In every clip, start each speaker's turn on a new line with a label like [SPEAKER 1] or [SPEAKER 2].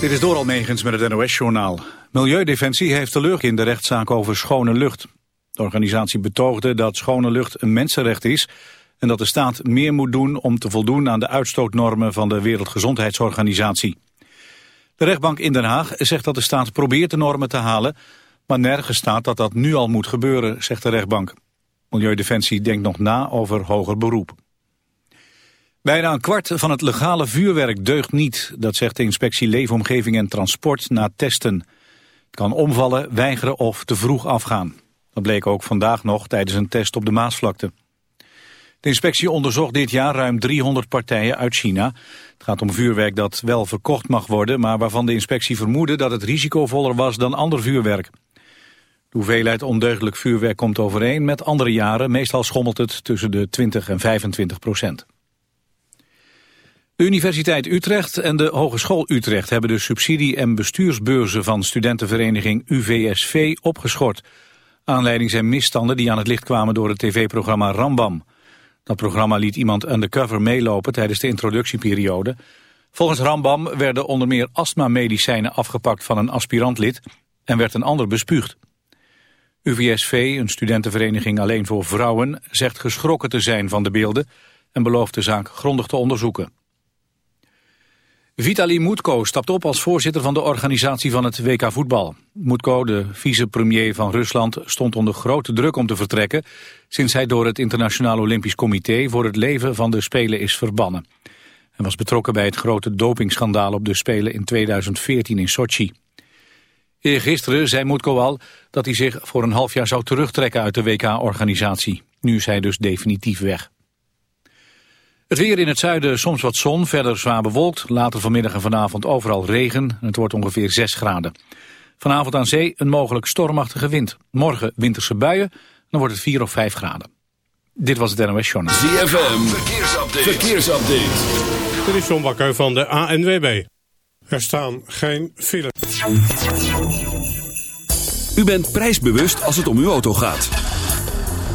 [SPEAKER 1] Dit is Doral Megens met het NOS-journaal. Milieudefensie heeft teleur in de rechtszaak over schone lucht. De organisatie betoogde dat schone lucht een mensenrecht is... en dat de staat meer moet doen om te voldoen aan de uitstootnormen van de Wereldgezondheidsorganisatie. De rechtbank in Den Haag zegt dat de staat probeert de normen te halen... maar nergens staat dat dat nu al moet gebeuren, zegt de rechtbank. Milieudefensie denkt nog na over hoger beroep. Bijna een kwart van het legale vuurwerk deugt niet. Dat zegt de inspectie Leefomgeving en Transport na testen. Het kan omvallen, weigeren of te vroeg afgaan. Dat bleek ook vandaag nog tijdens een test op de Maasvlakte. De inspectie onderzocht dit jaar ruim 300 partijen uit China. Het gaat om vuurwerk dat wel verkocht mag worden... maar waarvan de inspectie vermoedde dat het risicovoller was dan ander vuurwerk. De hoeveelheid ondeugdelijk vuurwerk komt overeen met andere jaren. Meestal schommelt het tussen de 20 en 25 procent. Universiteit Utrecht en de Hogeschool Utrecht hebben de subsidie- en bestuursbeurzen van studentenvereniging UVSV opgeschort. Aanleiding zijn misstanden die aan het licht kwamen door het tv-programma Rambam. Dat programma liet iemand undercover meelopen tijdens de introductieperiode. Volgens Rambam werden onder meer astmamedicijnen afgepakt van een aspirantlid en werd een ander bespuugd. UVSV, een studentenvereniging alleen voor vrouwen, zegt geschrokken te zijn van de beelden en belooft de zaak grondig te onderzoeken. Vitali Mutko stapt op als voorzitter van de organisatie van het WK voetbal. Mutko, de vicepremier van Rusland, stond onder grote druk om te vertrekken... sinds hij door het Internationaal Olympisch Comité voor het leven van de Spelen is verbannen. Hij was betrokken bij het grote dopingschandaal op de Spelen in 2014 in Sochi. Eergisteren zei Mutko al dat hij zich voor een half jaar zou terugtrekken uit de WK-organisatie. Nu is hij dus definitief weg. Het weer in het zuiden soms wat zon, verder zwaar bewolkt. Later vanmiddag en vanavond overal regen. Het wordt ongeveer 6 graden. Vanavond aan zee een mogelijk stormachtige wind. Morgen winterse buien, dan wordt het 4 of 5 graden. Dit was het NOS Journal.
[SPEAKER 2] ZFM, verkeersupdate. verkeersupdate.
[SPEAKER 3] Dit is John Bakker van de ANWB. Er staan geen files.
[SPEAKER 2] U bent prijsbewust als het om uw auto gaat.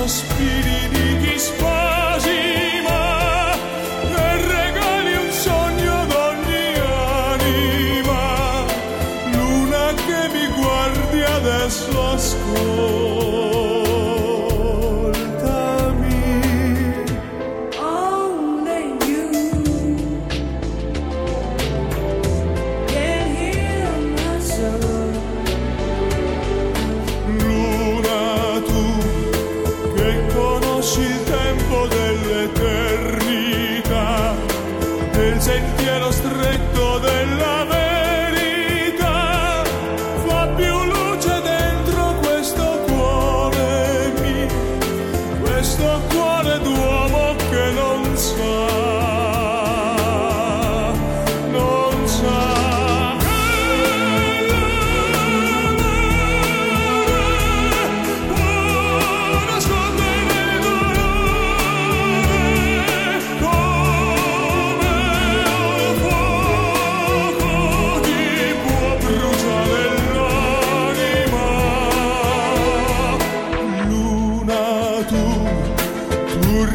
[SPEAKER 4] suspiri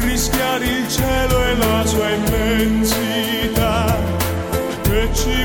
[SPEAKER 4] rischiare il cielo e la
[SPEAKER 5] sua immensità, che ci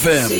[SPEAKER 6] FM.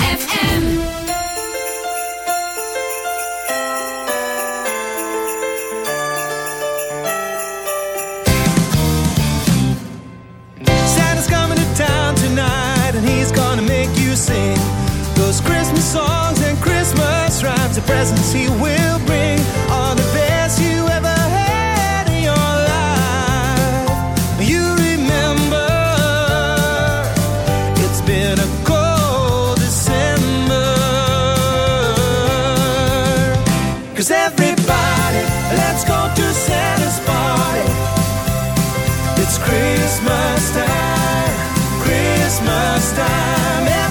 [SPEAKER 7] It's Christmas time, Christmas time.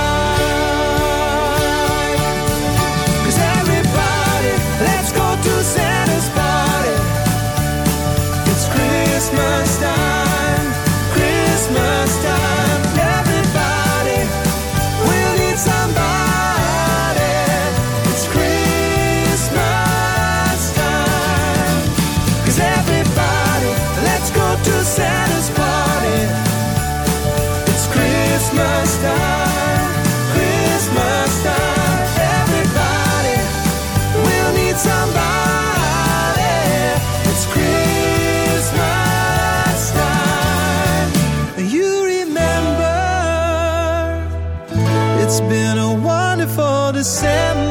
[SPEAKER 8] December.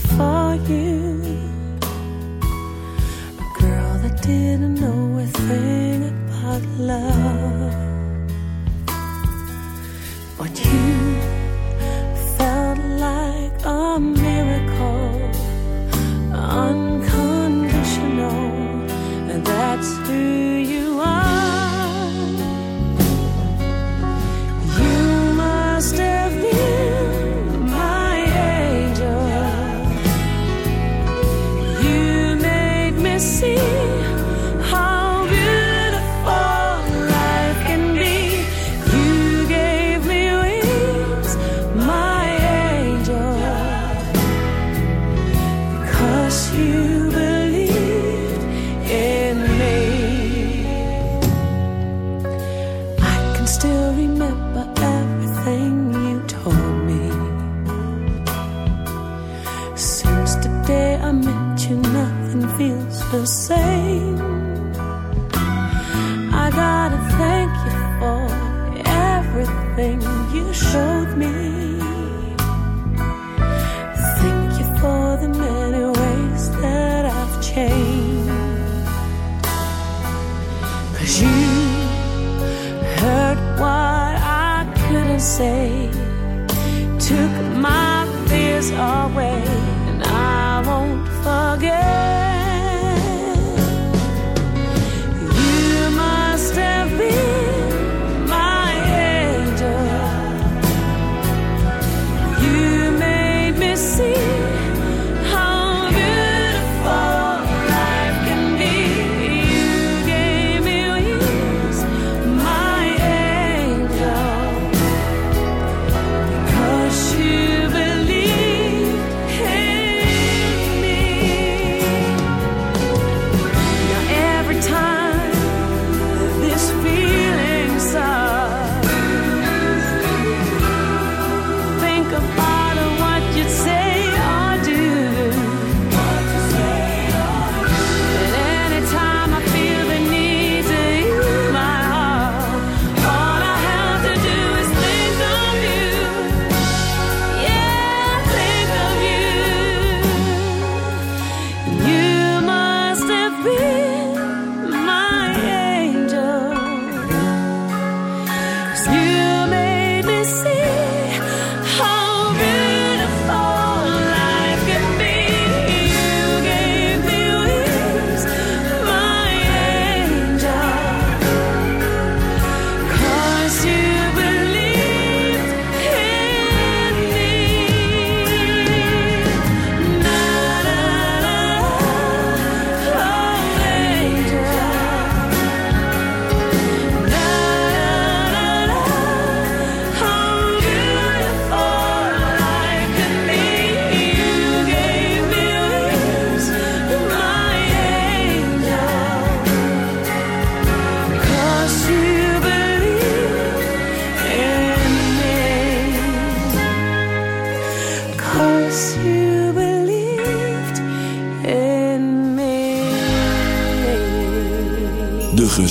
[SPEAKER 8] Before you, a girl that didn't know a thing about love, but you felt like a miracle, unconditional, and that's who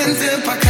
[SPEAKER 9] dependent, pas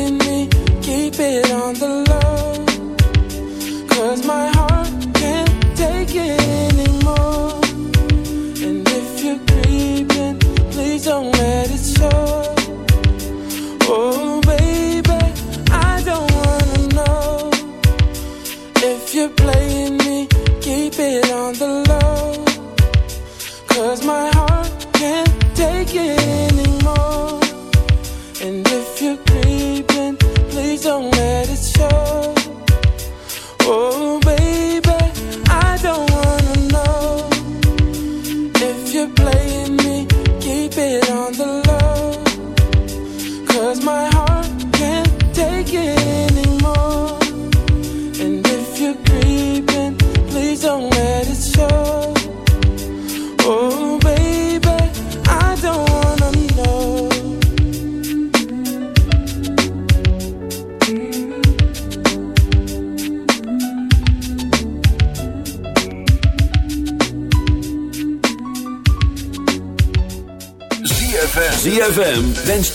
[SPEAKER 10] don't let it show.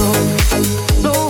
[SPEAKER 11] No.